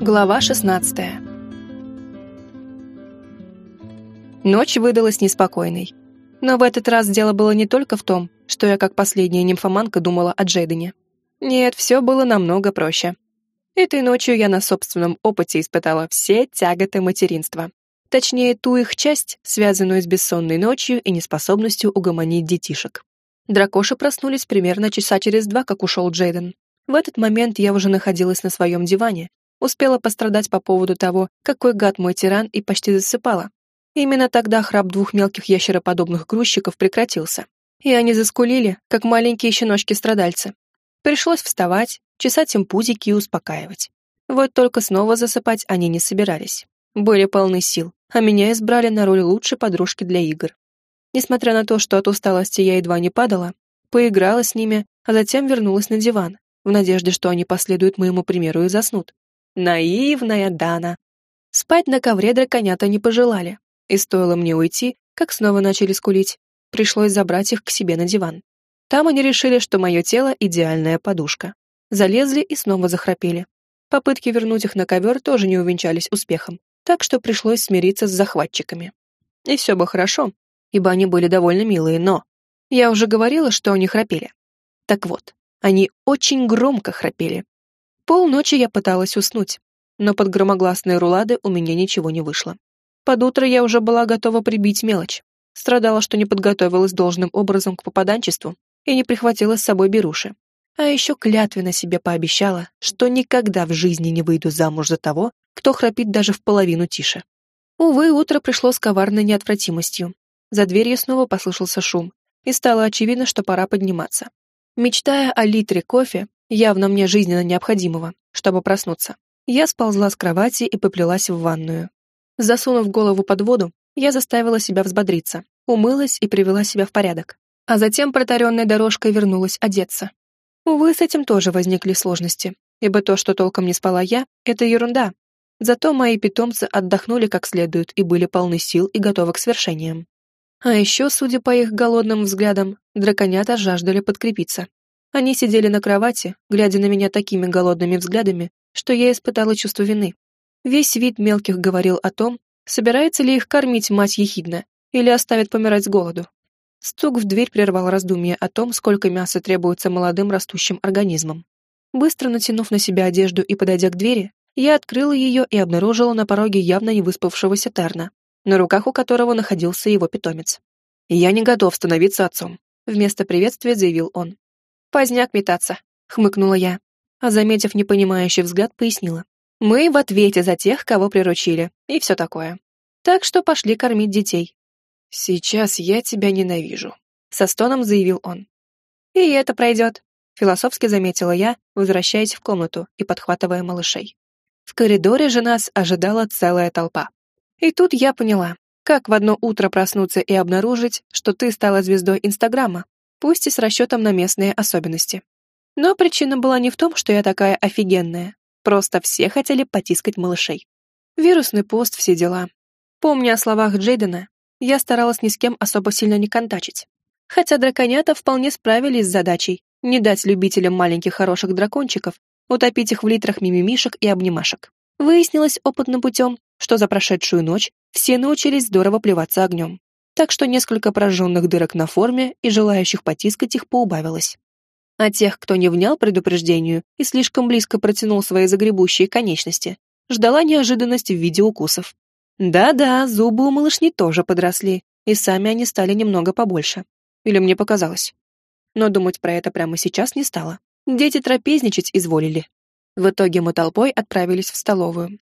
Глава 16 Ночь выдалась неспокойной. Но в этот раз дело было не только в том, что я как последняя нимфоманка думала о Джейдене. Нет, все было намного проще. Этой ночью я на собственном опыте испытала все тяготы материнства. Точнее, ту их часть, связанную с бессонной ночью и неспособностью угомонить детишек. Дракоши проснулись примерно часа через два, как ушел Джейден. В этот момент я уже находилась на своем диване, успела пострадать по поводу того, какой гад мой тиран, и почти засыпала. Именно тогда храп двух мелких ящероподобных грузчиков прекратился, и они заскулили, как маленькие щеночки-страдальцы. Пришлось вставать, чесать им пузики и успокаивать. Вот только снова засыпать они не собирались. Были полны сил, а меня избрали на роль лучшей подружки для игр. Несмотря на то, что от усталости я едва не падала, поиграла с ними, а затем вернулась на диван, в надежде, что они последуют моему примеру и заснут. Наивная Дана. Спать на ковре драконята не пожелали, и стоило мне уйти, как снова начали скулить. Пришлось забрать их к себе на диван. Там они решили, что мое тело — идеальная подушка. Залезли и снова захрапели. Попытки вернуть их на ковер тоже не увенчались успехом, так что пришлось смириться с захватчиками. И все бы хорошо, ибо они были довольно милые, но... Я уже говорила, что они храпели. Так вот, они очень громко храпели. Полночи я пыталась уснуть, но под громогласные рулады у меня ничего не вышло. Под утро я уже была готова прибить мелочь. Страдала, что не подготовилась должным образом к попаданчеству и не прихватила с собой беруши. А еще клятвенно себе пообещала, что никогда в жизни не выйду замуж за того, кто храпит даже в половину тише. Увы, утро пришло с коварной неотвратимостью. За дверью снова послышался шум, и стало очевидно, что пора подниматься. Мечтая о литре кофе, явно мне жизненно необходимого, чтобы проснуться, я сползла с кровати и поплелась в ванную. Засунув голову под воду, я заставила себя взбодриться, умылась и привела себя в порядок, а затем протаренной дорожкой вернулась одеться. Увы, с этим тоже возникли сложности, ибо то, что толком не спала я, это ерунда. Зато мои питомцы отдохнули как следует и были полны сил и готовы к свершениям. А еще, судя по их голодным взглядам, драконята жаждали подкрепиться. Они сидели на кровати, глядя на меня такими голодными взглядами, что я испытала чувство вины. Весь вид мелких говорил о том, собирается ли их кормить мать ехидна или оставит помирать с голоду. Стук в дверь прервал раздумье о том, сколько мяса требуется молодым растущим организмам. Быстро натянув на себя одежду и подойдя к двери, я открыла ее и обнаружила на пороге явно не выспавшегося Терна на руках у которого находился его питомец. «Я не готов становиться отцом», — вместо приветствия заявил он. «Поздняк метаться», — хмыкнула я, а, заметив непонимающий взгляд, пояснила. «Мы в ответе за тех, кого приручили, и все такое. Так что пошли кормить детей». «Сейчас я тебя ненавижу», — со стоном заявил он. «И это пройдет», — философски заметила я, возвращаясь в комнату и подхватывая малышей. В коридоре же нас ожидала целая толпа. И тут я поняла, как в одно утро проснуться и обнаружить, что ты стала звездой Инстаграма, пусть и с расчетом на местные особенности. Но причина была не в том, что я такая офигенная, просто все хотели потискать малышей. Вирусный пост, все дела. Помня о словах Джейдена, я старалась ни с кем особо сильно не контачить. Хотя драконята вполне справились с задачей не дать любителям маленьких хороших дракончиков утопить их в литрах мимимишек и обнимашек. Выяснилось опытным путем, что за прошедшую ночь все научились здорово плеваться огнем. Так что несколько прожженных дырок на форме и желающих потискать их поубавилось. А тех, кто не внял предупреждению и слишком близко протянул свои загребущие конечности, ждала неожиданность в виде укусов. Да-да, зубы у малышни тоже подросли, и сами они стали немного побольше. Или мне показалось. Но думать про это прямо сейчас не стало. Дети трапезничать изволили. В итоге мы толпой отправились в столовую.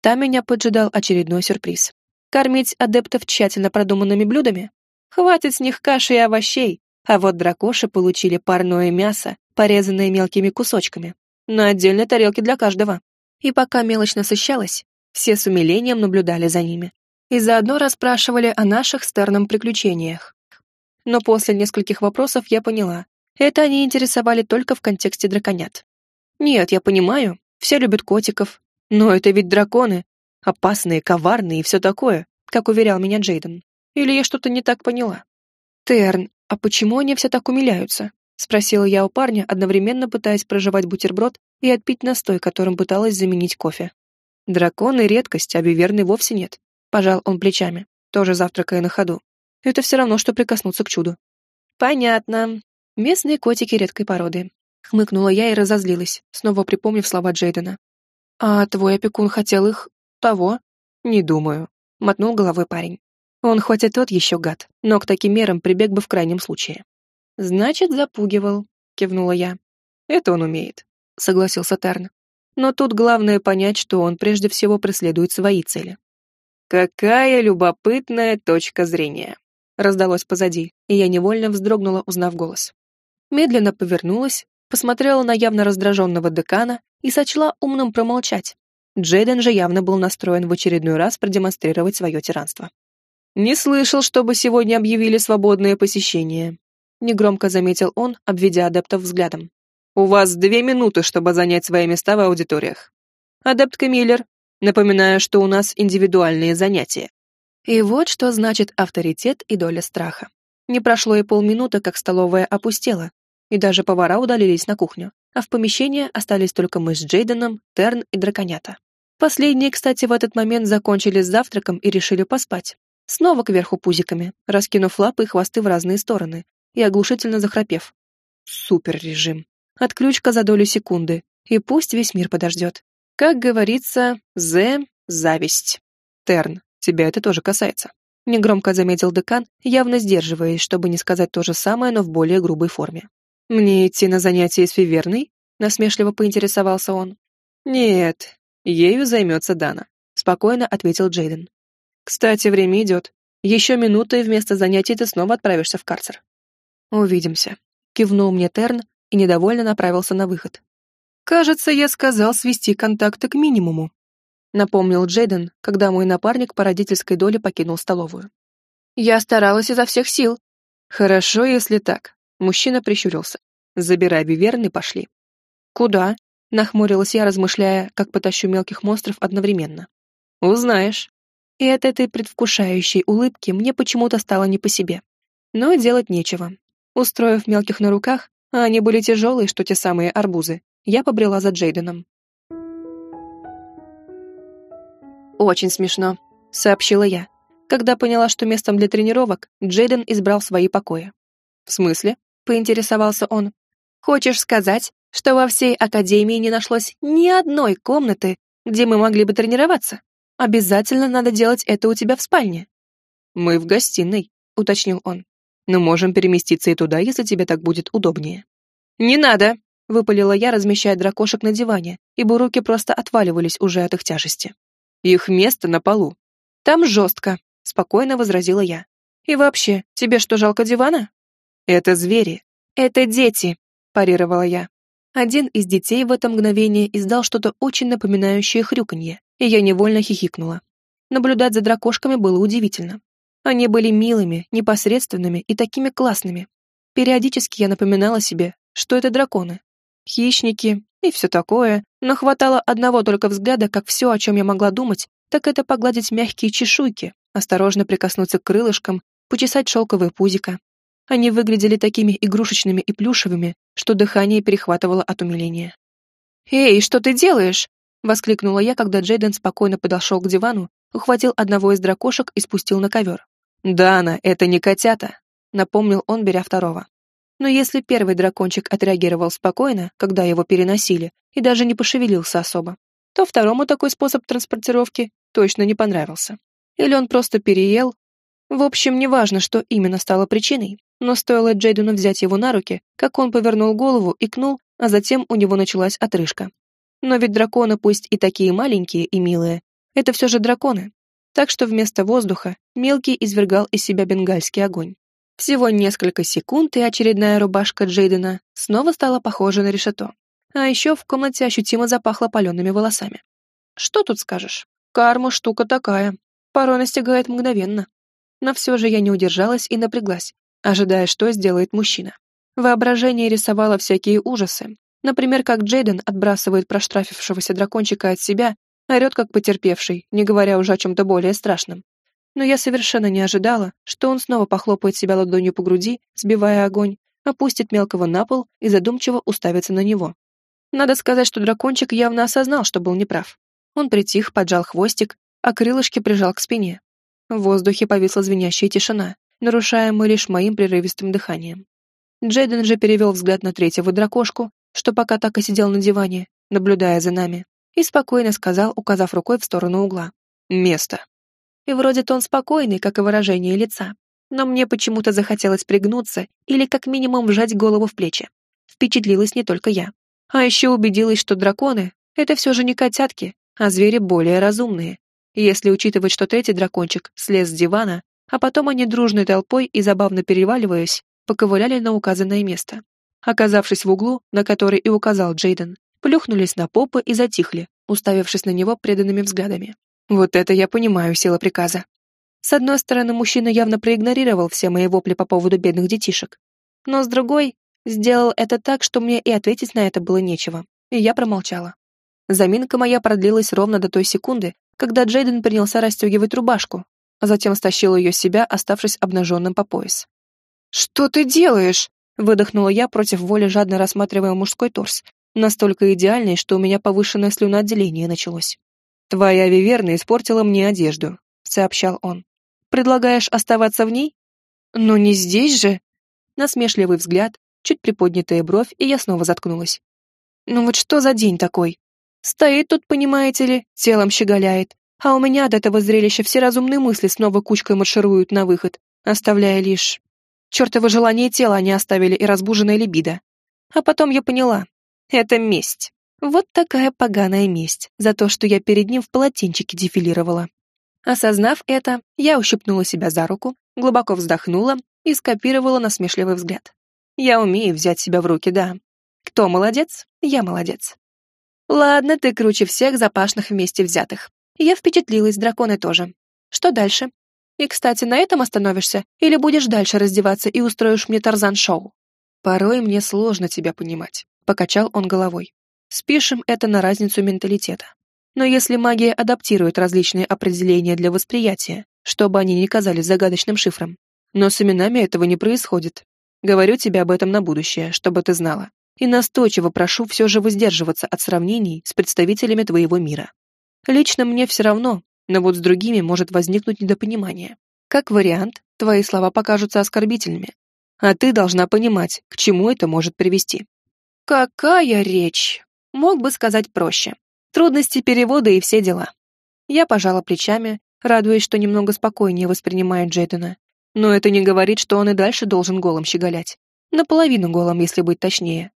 Там меня поджидал очередной сюрприз. Кормить адептов тщательно продуманными блюдами? Хватит с них каши и овощей, а вот дракоши получили парное мясо, порезанное мелкими кусочками, на отдельной тарелке для каждого. И пока мелочь насыщалась, все с умилением наблюдали за ними и заодно расспрашивали о наших с приключениях. Но после нескольких вопросов я поняла, это они интересовали только в контексте драконят. Нет, я понимаю, все любят котиков, но это ведь драконы. Опасные, коварные и все такое, как уверял меня Джейден. Или я что-то не так поняла? Терн, а почему они все так умиляются? Спросила я у парня, одновременно пытаясь проживать бутерброд и отпить настой, которым пыталась заменить кофе. Драконы — редкость, а виверны вовсе нет. Пожал он плечами, тоже завтракая на ходу. Это все равно, что прикоснуться к чуду. Понятно. Местные котики редкой породы. Хмыкнула я и разозлилась, снова припомнив слова Джейдена. «А твой опекун хотел их... того?» «Не думаю», — мотнул головой парень. «Он хоть и тот еще гад, но к таким мерам прибег бы в крайнем случае». «Значит, запугивал», — кивнула я. «Это он умеет», — согласился Терн. «Но тут главное понять, что он прежде всего преследует свои цели». «Какая любопытная точка зрения!» раздалось позади, и я невольно вздрогнула, узнав голос. Медленно повернулась, посмотрела на явно раздраженного декана и сочла умным промолчать. Джейден же явно был настроен в очередной раз продемонстрировать свое тиранство. «Не слышал, чтобы сегодня объявили свободное посещение», негромко заметил он, обведя адептов взглядом. «У вас две минуты, чтобы занять свои места в аудиториях. Адепт Камиллер, напоминаю, что у нас индивидуальные занятия». И вот что значит авторитет и доля страха. Не прошло и полминуты, как столовая опустела, и даже повара удалились на кухню, а в помещении остались только мы с Джейденом, Терн и Драконята. Последние, кстати, в этот момент закончили с завтраком и решили поспать. Снова кверху пузиками, раскинув лапы и хвосты в разные стороны и оглушительно захрапев. Супер режим. Отключка за долю секунды, и пусть весь мир подождет. Как говорится, зе — зависть. Терн, тебя это тоже касается. Негромко заметил декан, явно сдерживаясь, чтобы не сказать то же самое, но в более грубой форме. «Мне идти на занятия с Фиверной?» — насмешливо поинтересовался он. «Нет, ею займется Дана», — спокойно ответил Джейден. «Кстати, время идет. Еще минута, и вместо занятий ты снова отправишься в карцер». «Увидимся», — кивнул мне Терн и недовольно направился на выход. «Кажется, я сказал свести контакты к минимуму», — напомнил Джейден, когда мой напарник по родительской доле покинул столовую. «Я старалась изо всех сил». «Хорошо, если так», Мужчина прищурился. «Забирай Виверн и пошли». «Куда?» — нахмурилась я, размышляя, как потащу мелких монстров одновременно. «Узнаешь». И от этой предвкушающей улыбки мне почему-то стало не по себе. Но делать нечего. Устроив мелких на руках, а они были тяжелые, что те самые арбузы, я побрела за Джейденом. «Очень смешно», — сообщила я, когда поняла, что местом для тренировок Джейден избрал свои покои. «В смысле?» — поинтересовался он. «Хочешь сказать, что во всей академии не нашлось ни одной комнаты, где мы могли бы тренироваться? Обязательно надо делать это у тебя в спальне». «Мы в гостиной», — уточнил он. «Но можем переместиться и туда, если тебе так будет удобнее». «Не надо!» — выпалила я, размещая дракошек на диване, ибо руки просто отваливались уже от их тяжести. «Их место на полу». «Там жестко», — спокойно возразила я. «И вообще, тебе что, жалко дивана?» «Это звери. Это дети», — парировала я. Один из детей в это мгновение издал что-то очень напоминающее хрюканье, и я невольно хихикнула. Наблюдать за дракошками было удивительно. Они были милыми, непосредственными и такими классными. Периодически я напоминала себе, что это драконы. Хищники и все такое, но хватало одного только взгляда, как все, о чем я могла думать, так это погладить мягкие чешуйки, осторожно прикоснуться к крылышкам, почесать шелковое пузико, они выглядели такими игрушечными и плюшевыми, что дыхание перехватывало от умиления. «Эй, что ты делаешь?» — воскликнула я, когда Джейден спокойно подошел к дивану, ухватил одного из дракошек и спустил на ковер. «Дана, это не котята», — напомнил он, беря второго. Но если первый дракончик отреагировал спокойно, когда его переносили, и даже не пошевелился особо, то второму такой способ транспортировки точно не понравился. Или он просто переел. В общем, неважно, что именно стало причиной, но стоило Джейдену взять его на руки, как он повернул голову, икнул, а затем у него началась отрыжка. Но ведь драконы, пусть и такие маленькие и милые, это все же драконы. Так что вместо воздуха мелкий извергал из себя бенгальский огонь. Всего несколько секунд, и очередная рубашка Джейдена снова стала похожа на решето. А еще в комнате ощутимо запахло палеными волосами. Что тут скажешь? Карма штука такая. Порой настигает мгновенно. Но все же я не удержалась и напряглась, ожидая, что сделает мужчина. Воображение рисовало всякие ужасы. Например, как Джейден отбрасывает проштрафившегося дракончика от себя, орет как потерпевший, не говоря уже о чем-то более страшном. Но я совершенно не ожидала, что он снова похлопает себя ладонью по груди, сбивая огонь, опустит мелкого на пол и задумчиво уставится на него. Надо сказать, что дракончик явно осознал, что был неправ. Он притих, поджал хвостик, а крылышки прижал к спине. В воздухе повисла звенящая тишина, нарушаемая лишь моим прерывистым дыханием. Джейден же перевел взгляд на третьего дракошку, что пока так и сидел на диване, наблюдая за нами, и спокойно сказал, указав рукой в сторону угла. «Место». И вроде тон спокойный, как и выражение лица, но мне почему-то захотелось пригнуться или как минимум вжать голову в плечи. Впечатлилась не только я. А еще убедилась, что драконы — это все же не котятки, а звери более разумные. Если учитывать, что третий дракончик слез с дивана, а потом они дружной толпой и забавно переваливаясь, поковыляли на указанное место. Оказавшись в углу, на который и указал Джейден, плюхнулись на попы и затихли, уставившись на него преданными взглядами. Вот это я понимаю сила приказа. С одной стороны, мужчина явно проигнорировал все мои вопли по поводу бедных детишек. Но с другой, сделал это так, что мне и ответить на это было нечего, и я промолчала. Заминка моя продлилась ровно до той секунды, когда Джейден принялся расстегивать рубашку, а затем стащил ее с себя, оставшись обнаженным по пояс. «Что ты делаешь?» — выдохнула я против воли, жадно рассматривая мужской торс, настолько идеальный, что у меня повышенное слюноотделение началось. «Твоя виверна испортила мне одежду», — сообщал он. «Предлагаешь оставаться в ней?» «Но не здесь же!» Насмешливый взгляд, чуть приподнятая бровь, и я снова заткнулась. «Ну вот что за день такой? Стоит тут, понимаете ли, телом щеголяет, а у меня от этого зрелища все разумные мысли снова кучкой маршируют на выход, оставляя лишь... Чёртово желание тела они оставили и разбуженная либидо. А потом я поняла, это месть. Вот такая поганая месть за то, что я перед ним в полотенчике дефилировала. Осознав это, я ущипнула себя за руку, глубоко вздохнула и скопировала насмешливый взгляд. Я умею взять себя в руки, да. Кто молодец? Я молодец. Ладно, ты круче всех запашных вместе взятых. Я впечатлилась, драконы тоже. Что дальше? И, кстати, на этом остановишься или будешь дальше раздеваться и устроишь мне Тарзан-шоу? Порой мне сложно тебя понимать. Покачал он головой. Спишем это на разницу менталитета. Но если магия адаптирует различные определения для восприятия, чтобы они не казались загадочным шифром, но с именами этого не происходит. Говорю тебе об этом на будущее, чтобы ты знала. И настойчиво прошу все же воздерживаться от сравнений с представителями твоего мира. Лично мне все равно, но вот с другими может возникнуть недопонимание. Как вариант, твои слова покажутся оскорбительными. А ты должна понимать, к чему это может привести. Какая речь? Мог бы сказать проще. Трудности перевода и все дела. Я пожала плечами, радуясь, что немного спокойнее воспринимает Джейдена. Но это не говорит, что он и дальше должен голым щеголять. Наполовину голым, если быть точнее.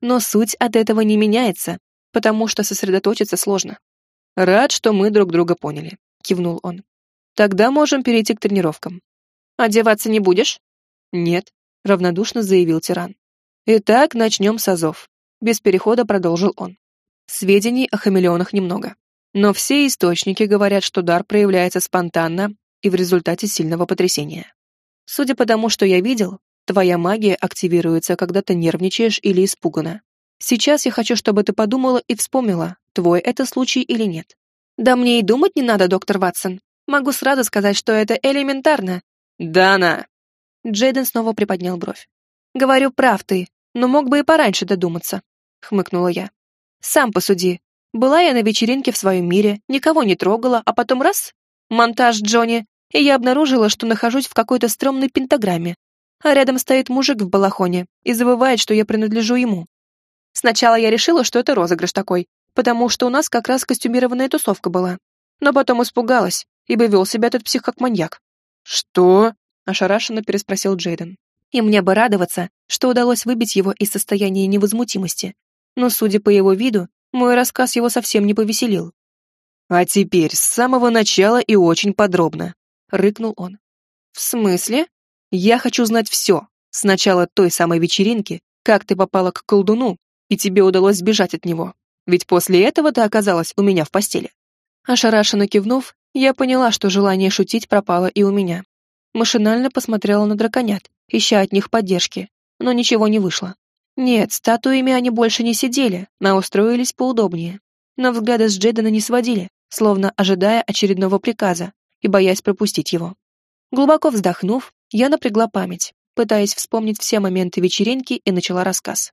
Но суть от этого не меняется, потому что сосредоточиться сложно. «Рад, что мы друг друга поняли», — кивнул он. «Тогда можем перейти к тренировкам». «Одеваться не будешь?» «Нет», — равнодушно заявил тиран. Итак, начнем с азов. Без перехода продолжил он. Сведений о хамелеонах немного. Но все источники говорят, что дар проявляется спонтанно и в результате сильного потрясения. Судя по тому, что я видел, твоя магия активируется, когда ты нервничаешь или испугана. Сейчас я хочу, чтобы ты подумала и вспомнила, твой это случай или нет. Да мне и думать не надо, доктор Ватсон. Могу сразу сказать, что это элементарно. Дана! Джейден снова приподнял бровь. Говорю, прав ты но мог бы и пораньше додуматься», — хмыкнула я. «Сам посуди. Была я на вечеринке в своем мире, никого не трогала, а потом раз — монтаж Джонни, и я обнаружила, что нахожусь в какой-то стрёмной пентаграмме, а рядом стоит мужик в балахоне и забывает, что я принадлежу ему. Сначала я решила, что это розыгрыш такой, потому что у нас как раз костюмированная тусовка была. Но потом испугалась, ибо вел себя этот псих как маньяк. «Что?» — ошарашенно переспросил Джейден и мне бы радоваться, что удалось выбить его из состояния невозмутимости. Но, судя по его виду, мой рассказ его совсем не повеселил. «А теперь с самого начала и очень подробно», — рыкнул он. «В смысле? Я хочу знать все. С начала той самой вечеринки, как ты попала к колдуну, и тебе удалось сбежать от него. Ведь после этого ты оказалась у меня в постели». Ошарашенно кивнув, я поняла, что желание шутить пропало и у меня. Машинально посмотрела на драконят, ища от них поддержки, но ничего не вышло. Нет, статуями они больше не сидели, но устроились поудобнее. Но взгляды с Джейдена не сводили, словно ожидая очередного приказа и боясь пропустить его. Глубоко вздохнув, я напрягла память, пытаясь вспомнить все моменты вечеринки и начала рассказ.